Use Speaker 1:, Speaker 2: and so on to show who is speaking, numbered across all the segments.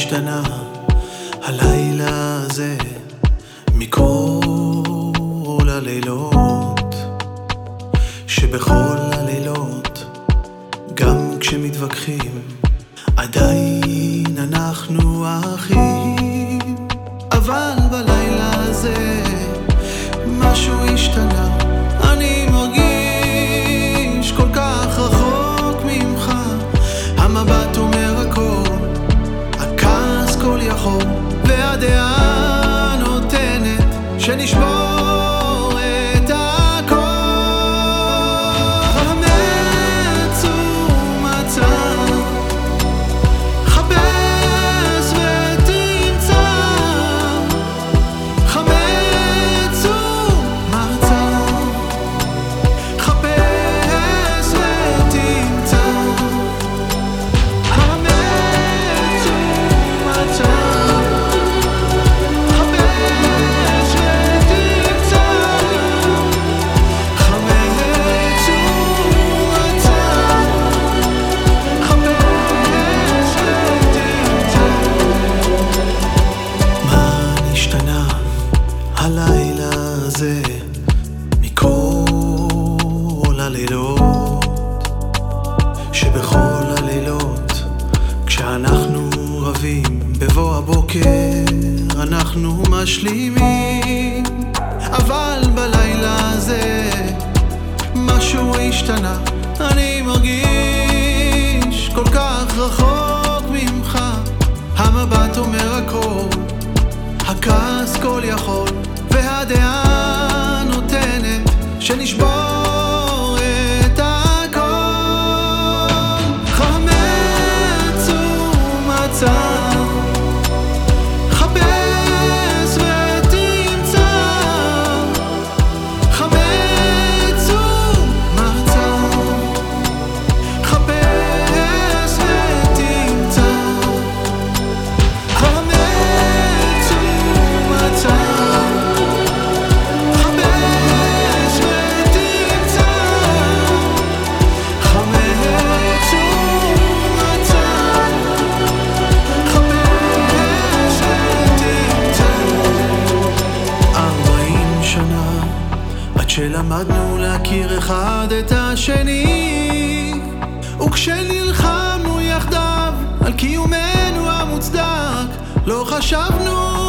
Speaker 1: השתנה הלילה הזה מכל הלילות שבכל הלילות גם כשמתווכחים עדיין אנחנו אחים. אבל בלילה הזה משהו השתנה נותנת הלילות שבכל הלילות כשאנחנו רבים בבוא הבוקר אנחנו משלימים. אבל בלילה הזה משהו השתנה אני מרגיש כל כך רחוק ממך. המבט אומר הכל הכעס כל יכול עד שלמדנו להכיר אחד את השני וכשנלחמנו יחדיו על קיומנו המוצדק לא חשבנו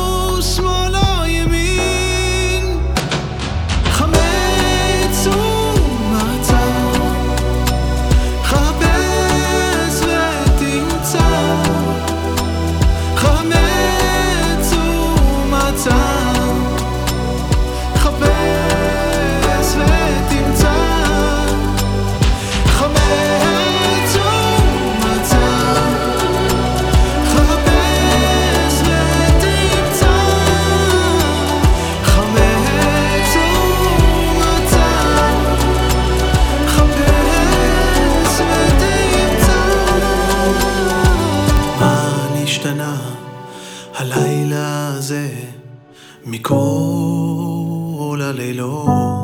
Speaker 1: הלילה הזה מכל הלילות